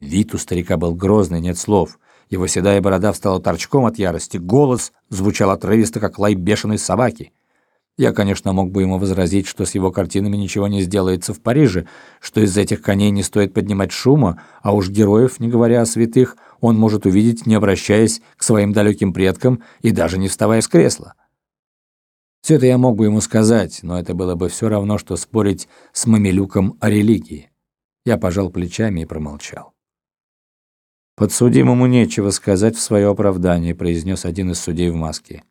Вид у старика был грозный, нет слов. Его седая борода встала торчком от ярости, голос звучал отрывисто, как лай бешеной собаки. Я, конечно, мог бы ему возразить, что с его картинами ничего не сделается в Париже, что из этих коней не стоит поднимать шума, а уж героев, не говоря о святых, он может увидеть, не обращаясь к своим далеким предкам и даже не вставая с кресла. Все это я мог бы ему сказать, но это было бы все равно, что спорить с мамилюком о религии. Я пожал плечами и промолчал. «Подсудимому нечего сказать в свое оправдание», произнес один из судей в маске.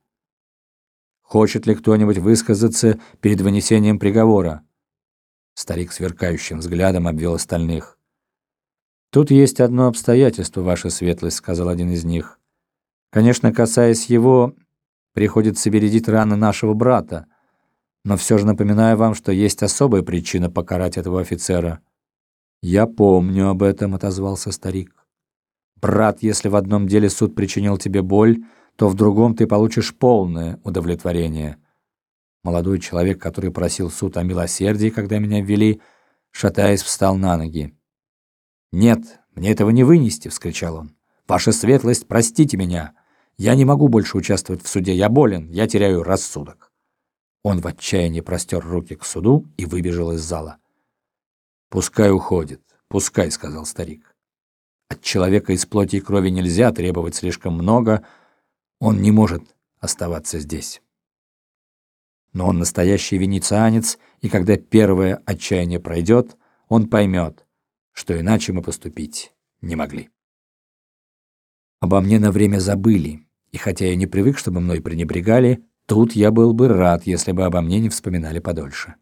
«Хочет ли кто-нибудь высказаться перед вынесением приговора?» Старик сверкающим взглядом обвел остальных. «Тут есть одно обстоятельство, ваша светлость», — сказал один из них. «Конечно, касаясь его, приходится бередить раны нашего брата. Но все же напоминаю вам, что есть особая причина покарать этого офицера». «Я помню об этом», — отозвался старик. «Брат, если в одном деле суд причинил тебе боль, то в другом ты получишь полное удовлетворение». Молодой человек, который просил суд о милосердии, когда меня ввели, шатаясь, встал на ноги. «Нет, мне этого не вынести!» — вскричал он. «Ваша светлость, простите меня! Я не могу больше участвовать в суде. Я болен, я теряю рассудок. Он в отчаянии простер руки к суду и выбежал из зала. Пускай уходит. Пускай, сказал старик. От человека из плоти и крови нельзя требовать слишком много. Он не может оставаться здесь. Но он настоящий венецианец, и когда первое отчаяние пройдет, он поймет, что иначе мы поступить не могли. Обо мне на время забыли, и хотя я не привык, чтобы мной пренебрегали, тут я был бы рад, если бы обо мне не вспоминали подольше.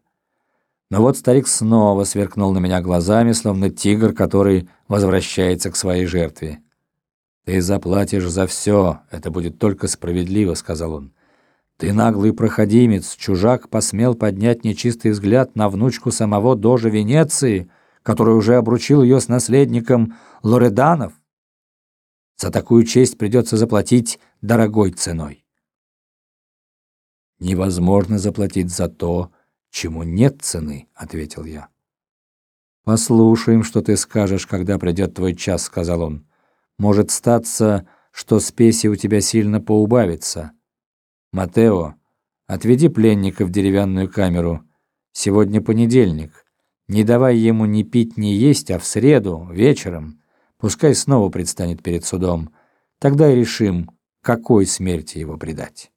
Но вот старик снова сверкнул на меня глазами, словно тигр, который возвращается к своей жертве. «Ты заплатишь за все, это будет только справедливо», — сказал он. «Ты наглый проходимец, чужак посмел поднять нечистый взгляд на внучку самого дожа Венеции, который уже обручил ее с наследником Лореданов. За такую честь придется заплатить дорогой ценой. Невозможно заплатить за то, чему нет цены, ответил я. Послушаем, что ты скажешь, когда придет твой час, сказал он. Может статься, что спеси у тебя сильно поубавится. Матео, отведи пленника в деревянную камеру. Сегодня понедельник. Не давай ему ни пить, ни есть, а в среду вечером Пускай снова предстанет перед судом. Тогда и решим, какой смерти его предать.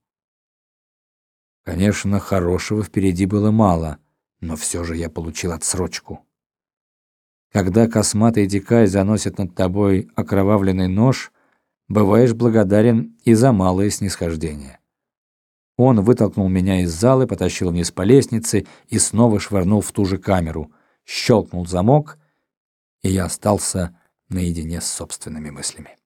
Конечно, хорошего впереди было мало, но все же я получил отсрочку. Когда косматый дикарь заносит над тобой окровавленный нож, бываешь благодарен и за малое снисхождение. Он вытолкнул меня из зала, потащил вниз по лестнице и снова швырнул в ту же камеру. Щелкнул замок, и я остался наедине с собственными мыслями.